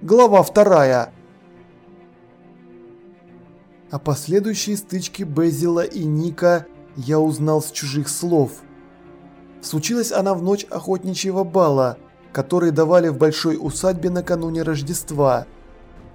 Глава вторая. О последующей стычке Безила и Ника я узнал с чужих слов. Случилась она в ночь охотничьего бала, который давали в большой усадьбе накануне Рождества.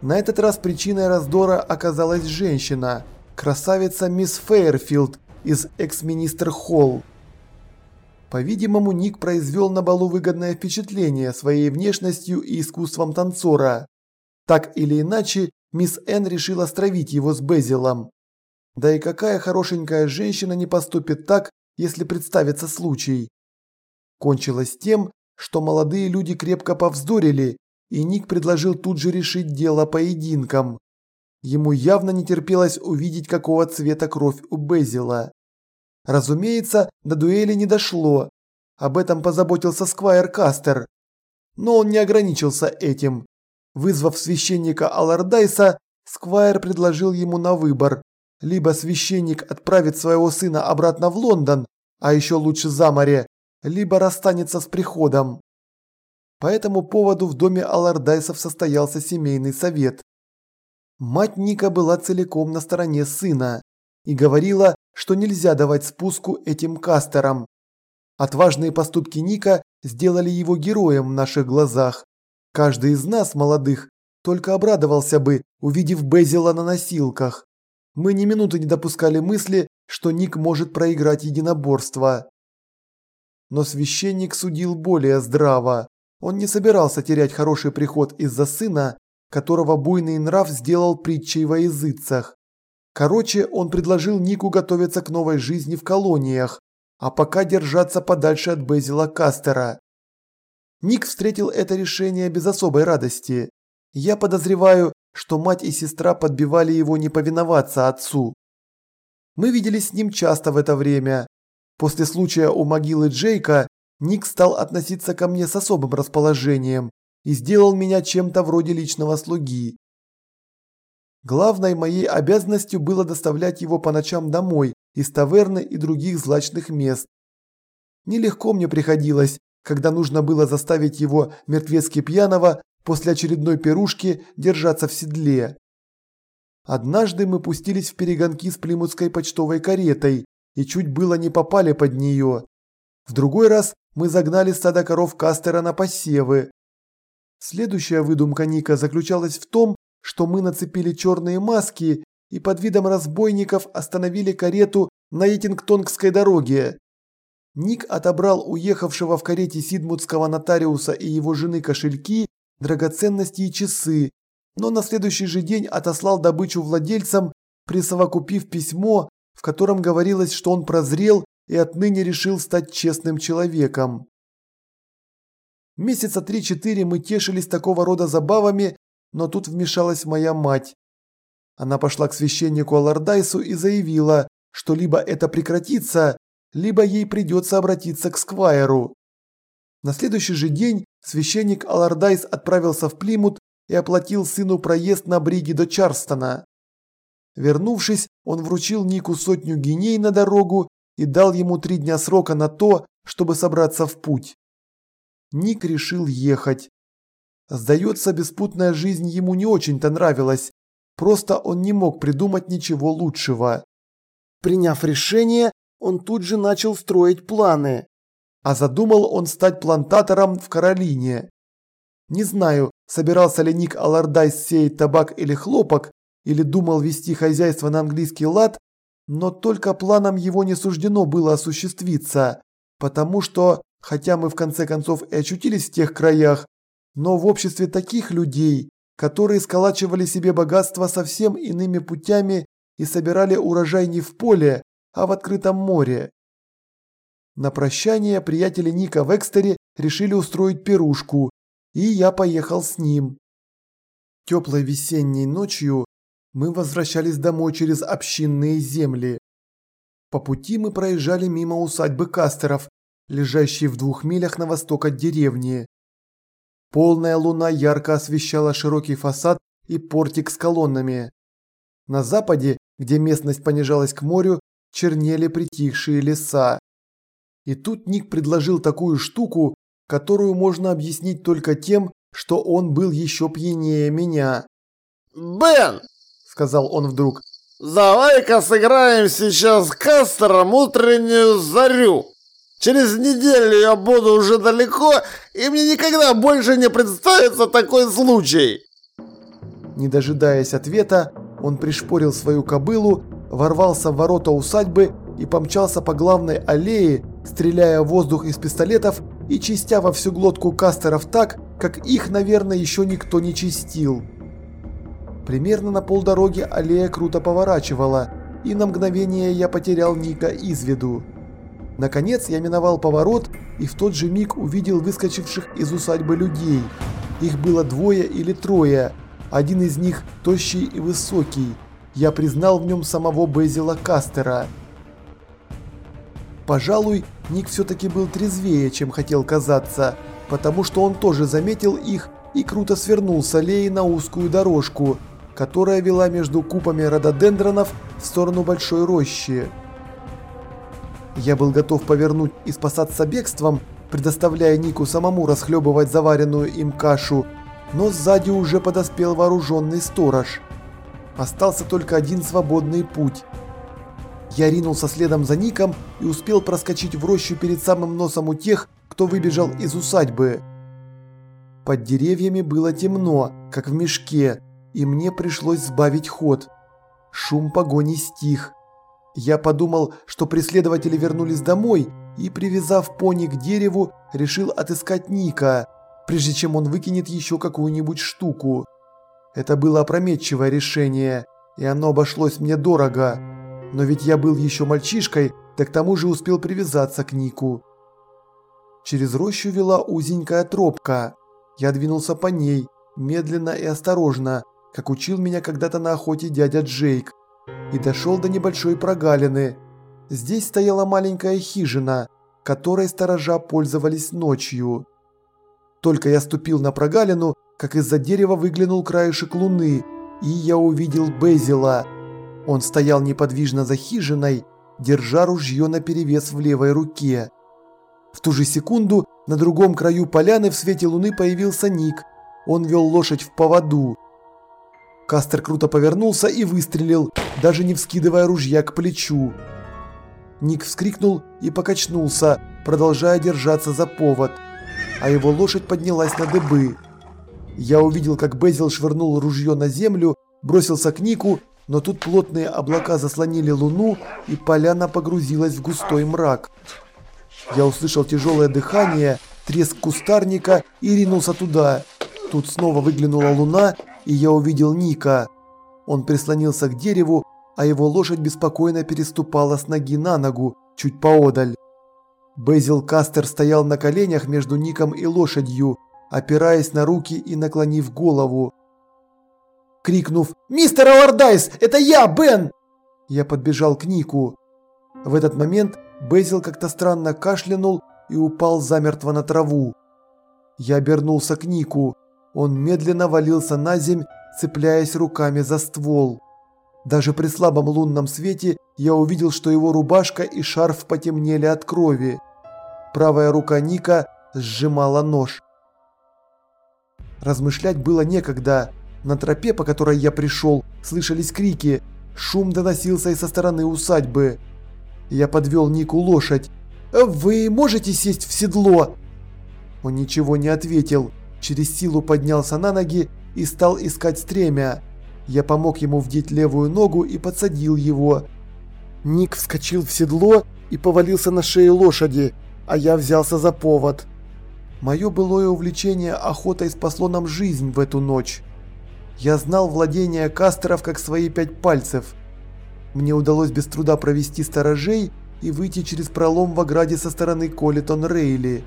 На этот раз причиной раздора оказалась женщина, красавица мисс Фейерфилд из экс-министр Холл. По-видимому, Ник произвел на балу выгодное впечатление своей внешностью и искусством танцора. Так или иначе, мисс Н решила стравить его с Безилом. Да и какая хорошенькая женщина не поступит так, если представится случай. Кончилось тем, что молодые люди крепко повздорили, и Ник предложил тут же решить дело поединком. Ему явно не терпелось увидеть, какого цвета кровь у Безила. Разумеется, до дуэли не дошло. Об этом позаботился Сквайр Кастер. Но он не ограничился этим. Вызвав священника Аллардайса, Сквайр предложил ему на выбор. Либо священник отправит своего сына обратно в Лондон, а еще лучше за море, либо расстанется с приходом. По этому поводу в доме Аллардайсов состоялся семейный совет. Мать Ника была целиком на стороне сына и говорила, что нельзя давать спуску этим кастерам. Отважные поступки Ника сделали его героем в наших глазах. Каждый из нас, молодых, только обрадовался бы, увидев Безила на носилках. Мы ни минуты не допускали мысли, что Ник может проиграть единоборство. Но священник судил более здраво. Он не собирался терять хороший приход из-за сына, которого буйный нрав сделал притчей во языцах. Короче, он предложил Нику готовиться к новой жизни в колониях, а пока держаться подальше от Безила Кастера. Ник встретил это решение без особой радости. Я подозреваю, что мать и сестра подбивали его не повиноваться отцу. Мы виделись с ним часто в это время. После случая у могилы Джейка Ник стал относиться ко мне с особым расположением и сделал меня чем-то вроде личного слуги. Главной моей обязанностью было доставлять его по ночам домой из таверны и других злачных мест. Нелегко мне приходилось, когда нужно было заставить его мертвецки пьяного после очередной пирушки держаться в седле. Однажды мы пустились в перегонки с плимутской почтовой каретой и чуть было не попали под нее. В другой раз мы загнали стадо коров Кастера на посевы. Следующая выдумка Ника заключалась в том, что мы нацепили черные маски и под видом разбойников остановили карету на Етингтонгской дороге. Ник отобрал уехавшего в карете сидмутского нотариуса и его жены кошельки, драгоценности и часы, но на следующий же день отослал добычу владельцам, присовокупив письмо, в котором говорилось, что он прозрел и отныне решил стать честным человеком. Месяца три-четыре мы тешились такого рода забавами, но тут вмешалась моя мать. Она пошла к священнику Алардайсу и заявила, что либо это прекратится, либо ей придется обратиться к Сквайру. На следующий же день священник Алардайс отправился в Плимут и оплатил сыну проезд на бриге до Чарстона. Вернувшись, он вручил Нику сотню геней на дорогу и дал ему три дня срока на то, чтобы собраться в путь. Ник решил ехать. Сдается, беспутная жизнь ему не очень-то нравилась, просто он не мог придумать ничего лучшего. Приняв решение, он тут же начал строить планы. А задумал он стать плантатором в Каролине. Не знаю, собирался ли Ник Аллардайс сеять табак или хлопок, или думал вести хозяйство на английский лад, но только планам его не суждено было осуществиться, потому что, хотя мы в конце концов и очутились в тех краях, но в обществе таких людей, которые сколачивали себе богатство совсем иными путями и собирали урожай не в поле, а в открытом море. На прощание приятели Ника в Экстере решили устроить пирушку, и я поехал с ним. Теплой весенней ночью мы возвращались домой через общинные земли. По пути мы проезжали мимо усадьбы Кастеров, лежащей в двух милях на восток от деревни. Полная луна ярко освещала широкий фасад и портик с колоннами. На западе, где местность понижалась к морю, чернели притихшие леса. И тут Ник предложил такую штуку, которую можно объяснить только тем, что он был еще пьянее меня. «Бен!» – сказал он вдруг. «Давай-ка сыграем сейчас Кастером утреннюю зарю. Через неделю я буду уже далеко, и мне никогда больше не представится такой случай!» Не дожидаясь ответа, он пришпорил свою кобылу, ворвался в ворота усадьбы и помчался по главной аллее, стреляя в воздух из пистолетов и чистя во всю глотку кастеров так, как их, наверное, еще никто не чистил. Примерно на полдороги аллея круто поворачивала, и на мгновение я потерял Ника из виду. Наконец я миновал поворот и в тот же миг увидел выскочивших из усадьбы людей. Их было двое или трое, один из них тощий и высокий. Я признал в нем самого Безила Кастера. Пожалуй, Ник все-таки был трезвее, чем хотел казаться, потому что он тоже заметил их и круто свернул с аллеи на узкую дорожку, которая вела между купами рододендронов в сторону большой рощи. Я был готов повернуть и спасаться бегством, предоставляя Нику самому расхлебывать заваренную им кашу, но сзади уже подоспел вооруженный сторож. Остался только один свободный путь. Я ринулся следом за Ником и успел проскочить в рощу перед самым носом у тех, кто выбежал из усадьбы. Под деревьями было темно, как в мешке, и мне пришлось сбавить ход. Шум погони стих. Я подумал, что преследователи вернулись домой и, привязав пони к дереву, решил отыскать Ника, прежде чем он выкинет еще какую-нибудь штуку. Это было опрометчивое решение, и оно обошлось мне дорого. Но ведь я был еще мальчишкой, да к тому же успел привязаться к Нику. Через рощу вела узенькая тропка. Я двинулся по ней, медленно и осторожно, как учил меня когда-то на охоте дядя Джейк, и дошел до небольшой прогалины. Здесь стояла маленькая хижина, которой сторожа пользовались ночью. Только я ступил на прогалину, как из-за дерева выглянул краешек луны, и я увидел Безила. Он стоял неподвижно за хижиной, держа ружье наперевес в левой руке. В ту же секунду на другом краю поляны в свете луны появился Ник. Он вел лошадь в поводу. Кастер круто повернулся и выстрелил, даже не вскидывая ружья к плечу. Ник вскрикнул и покачнулся, продолжая держаться за повод, а его лошадь поднялась на дыбы. Я увидел, как Безил швырнул ружье на землю, бросился к Нику, но тут плотные облака заслонили луну, и поляна погрузилась в густой мрак. Я услышал тяжелое дыхание, треск кустарника и ринулся туда. Тут снова выглянула луна, и я увидел Ника. Он прислонился к дереву, а его лошадь беспокойно переступала с ноги на ногу, чуть поодаль. Безил Кастер стоял на коленях между Ником и лошадью, опираясь на руки и наклонив голову. Крикнув «Мистер Алардайс, это я, Бен!» Я подбежал к Нику. В этот момент Безил как-то странно кашлянул и упал замертво на траву. Я обернулся к Нику. Он медленно валился на земь, цепляясь руками за ствол. Даже при слабом лунном свете я увидел, что его рубашка и шарф потемнели от крови. Правая рука Ника сжимала нож. Размышлять было некогда. На тропе, по которой я пришел, слышались крики. Шум доносился и со стороны усадьбы. Я подвел Нику лошадь. «Вы можете сесть в седло?» Он ничего не ответил через силу поднялся на ноги и стал искать стремя. Я помог ему вдеть левую ногу и подсадил его. Ник вскочил в седло и повалился на шею лошади, а я взялся за повод. Мое былое увлечение охотой спасло нам жизнь в эту ночь. Я знал владение кастеров как свои пять пальцев. Мне удалось без труда провести сторожей и выйти через пролом в ограде со стороны Колитон-Рейли.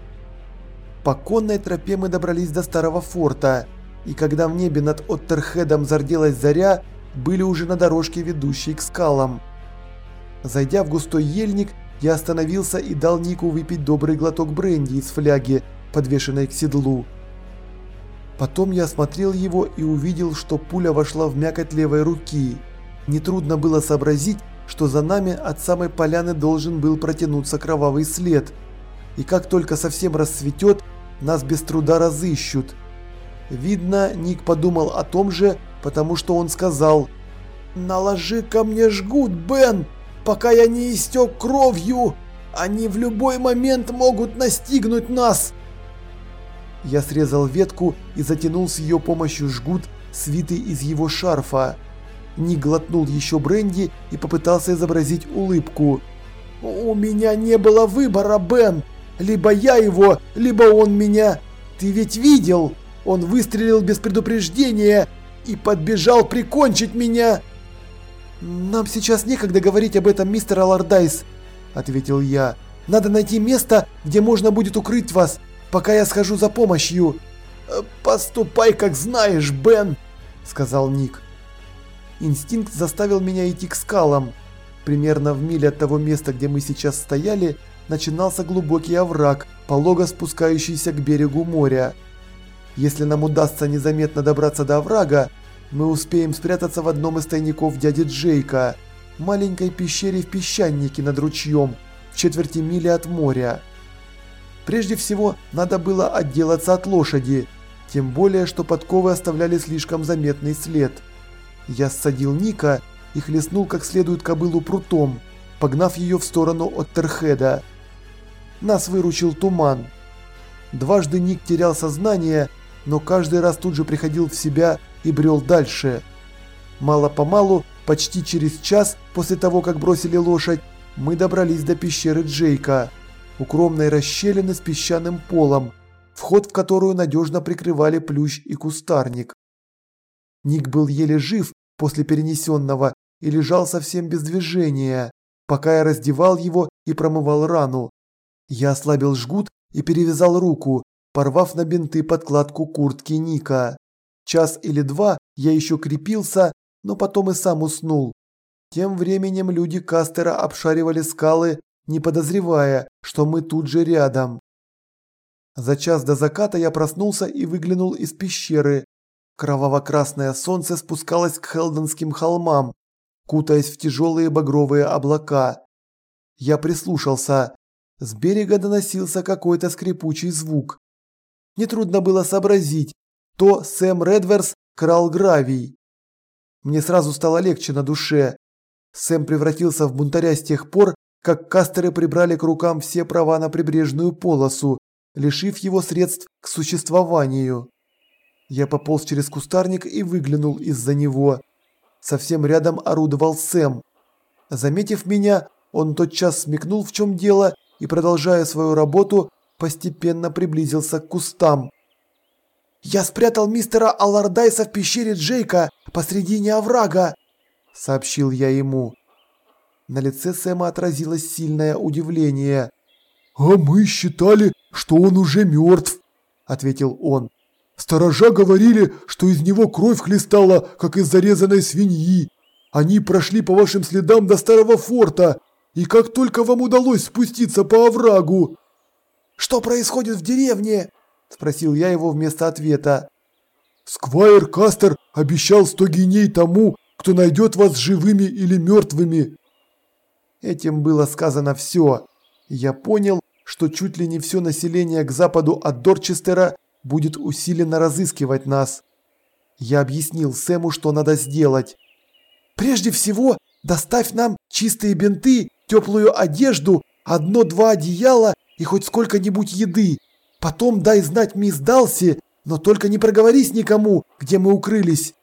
По конной тропе мы добрались до старого форта, и когда в небе над Оттерхедом зарделась заря, были уже на дорожке, ведущей к скалам. Зайдя в густой ельник, я остановился и дал Нику выпить добрый глоток бренди из фляги, подвешенной к седлу. Потом я осмотрел его и увидел, что пуля вошла в мякоть левой руки. Нетрудно было сообразить, что за нами от самой поляны должен был протянуться кровавый след. И как только совсем расцветет, нас без труда разыщут. Видно, Ник подумал о том же, потому что он сказал «Наложи ко мне жгут, Бен, пока я не истек кровью. Они в любой момент могут настигнуть нас». Я срезал ветку и затянул с ее помощью жгут, свитый из его шарфа. Ник глотнул еще бренди и попытался изобразить улыбку. «У меня не было выбора, Бен. Либо я его, либо он меня. Ты ведь видел? Он выстрелил без предупреждения и подбежал прикончить меня!» «Нам сейчас некогда говорить об этом, мистер Алардайс», – ответил я. «Надо найти место, где можно будет укрыть вас, пока я схожу за помощью». «Э, «Поступай, как знаешь, Бен», – сказал Ник. Инстинкт заставил меня идти к скалам. Примерно в миле от того места, где мы сейчас стояли, начинался глубокий овраг, полого спускающийся к берегу моря. Если нам удастся незаметно добраться до оврага, мы успеем спрятаться в одном из тайников дяди Джейка, маленькой пещере в песчанике над ручьем, в четверти мили от моря. Прежде всего, надо было отделаться от лошади, тем более, что подковы оставляли слишком заметный след. Я ссадил Ника и хлестнул как следует кобылу прутом, погнав ее в сторону от Терхеда. Нас выручил туман. Дважды Ник терял сознание, но каждый раз тут же приходил в себя и брел дальше. Мало-помалу, почти через час после того, как бросили лошадь, мы добрались до пещеры Джейка, укромной расщелины с песчаным полом, вход в которую надежно прикрывали плющ и кустарник. Ник был еле жив после перенесенного и лежал совсем без движения, пока я раздевал его и промывал рану. Я ослабил жгут и перевязал руку, порвав на бинты подкладку куртки Ника. Час или два я еще крепился, но потом и сам уснул. Тем временем люди Кастера обшаривали скалы, не подозревая, что мы тут же рядом. За час до заката я проснулся и выглянул из пещеры. Кроваво-красное солнце спускалось к Хелденским холмам, кутаясь в тяжелые багровые облака. Я прислушался. С берега доносился какой-то скрипучий звук. Нетрудно было сообразить, то Сэм Редверс крал гравий. Мне сразу стало легче на душе. Сэм превратился в бунтаря с тех пор, как кастеры прибрали к рукам все права на прибрежную полосу, лишив его средств к существованию. Я пополз через кустарник и выглянул из-за него. Совсем рядом орудовал Сэм. Заметив меня, он тотчас смекнул в чем дело и, продолжая свою работу, постепенно приблизился к кустам. «Я спрятал мистера Аллардайса в пещере Джейка посредине оврага», – сообщил я ему. На лице Сэма отразилось сильное удивление. «А мы считали, что он уже мертв», – ответил он. «Сторожа говорили, что из него кровь хлестала, как из зарезанной свиньи. Они прошли по вашим следам до старого форта, и как только вам удалось спуститься по оврагу...» «Что происходит в деревне?» – спросил я его вместо ответа. «Сквайр Кастер обещал сто геней тому, кто найдет вас живыми или мертвыми». Этим было сказано все. Я понял, что чуть ли не все население к западу от Дорчестера будет усиленно разыскивать нас. Я объяснил Сэму, что надо сделать. «Прежде всего, доставь нам чистые бинты, теплую одежду, одно-два одеяла и хоть сколько-нибудь еды. Потом дай знать мисс Далси, но только не проговорись никому, где мы укрылись.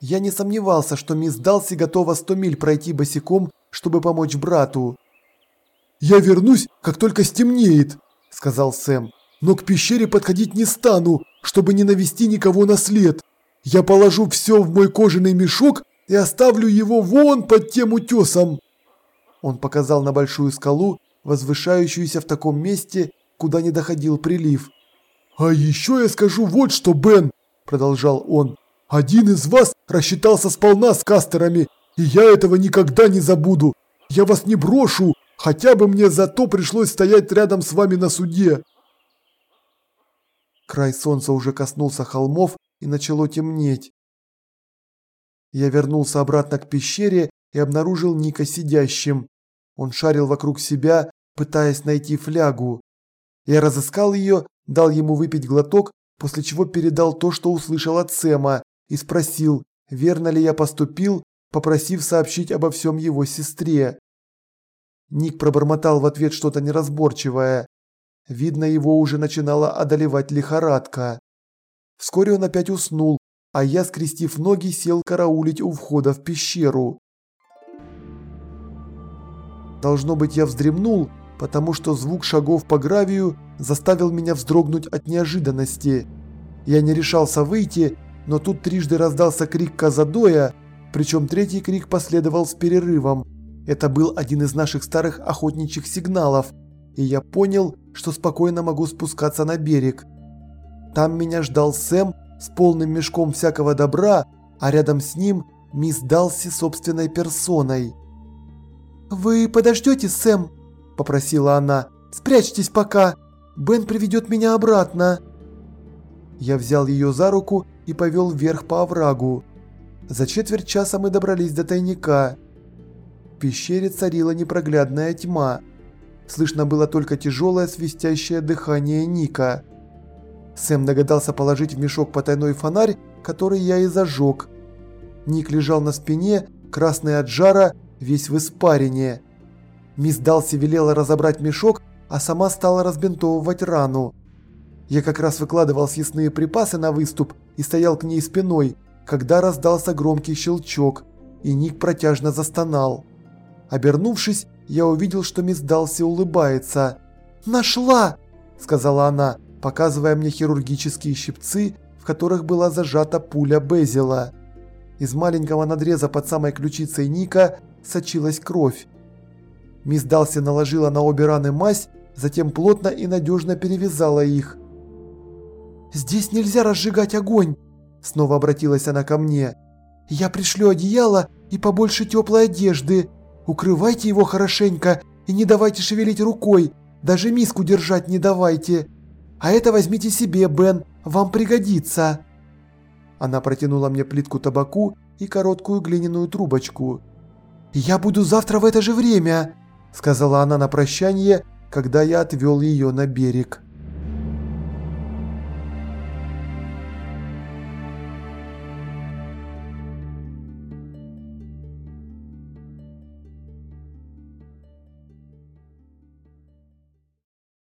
Я не сомневался, что мисс Далси готова сто миль пройти босиком, чтобы помочь брату. «Я вернусь, как только стемнеет», – сказал Сэм. «Но к пещере подходить не стану, чтобы не навести никого на след. Я положу все в мой кожаный мешок и оставлю его вон под тем утесом». Он показал на большую скалу, возвышающуюся в таком месте, куда не доходил прилив. «А еще я скажу вот что, Бен!» – продолжал он. «Один из вас рассчитался сполна с кастерами, и я этого никогда не забуду. Я вас не брошу, хотя бы мне зато пришлось стоять рядом с вами на суде». Край солнца уже коснулся холмов и начало темнеть. Я вернулся обратно к пещере и обнаружил Ника сидящим. Он шарил вокруг себя, пытаясь найти флягу. Я разыскал ее, дал ему выпить глоток, после чего передал то, что услышал от Сэма, и спросил, верно ли я поступил, попросив сообщить обо всем его сестре. Ник пробормотал в ответ что-то неразборчивое. Видно, его уже начинала одолевать лихорадка. Вскоре он опять уснул, а я, скрестив ноги, сел караулить у входа в пещеру. Должно быть, я вздремнул, потому что звук шагов по гравию заставил меня вздрогнуть от неожиданности. Я не решался выйти, но тут трижды раздался крик Казадоя, причем третий крик последовал с перерывом. Это был один из наших старых охотничьих сигналов, и я понял, что спокойно могу спускаться на берег. Там меня ждал Сэм с полным мешком всякого добра, а рядом с ним мисс Далси собственной персоной. «Вы подождете, Сэм?» – попросила она. «Спрячьтесь пока. Бен приведет меня обратно». Я взял ее за руку и повел вверх по оврагу. За четверть часа мы добрались до тайника. В пещере царила непроглядная тьма. Слышно было только тяжелое свистящее дыхание Ника. Сэм догадался положить в мешок потайной фонарь, который я и зажег. Ник лежал на спине, красный от жара, весь в испарине. Мисс Далси велела разобрать мешок, а сама стала разбинтовывать рану. Я как раз выкладывал съестные припасы на выступ и стоял к ней спиной, когда раздался громкий щелчок, и Ник протяжно застонал. Обернувшись, я увидел, что мисс Далси улыбается. «Нашла!» – сказала она, показывая мне хирургические щипцы, в которых была зажата пуля Безила. Из маленького надреза под самой ключицей Ника сочилась кровь. Мисс Далси наложила на обе раны мазь, затем плотно и надежно перевязала их. «Здесь нельзя разжигать огонь!» Снова обратилась она ко мне. «Я пришлю одеяло и побольше теплой одежды. Укрывайте его хорошенько и не давайте шевелить рукой, даже миску держать не давайте. А это возьмите себе, Бен, вам пригодится». Она протянула мне плитку табаку и короткую глиняную трубочку. «Я буду завтра в это же время», – сказала она на прощание, когда я отвел ее на берег.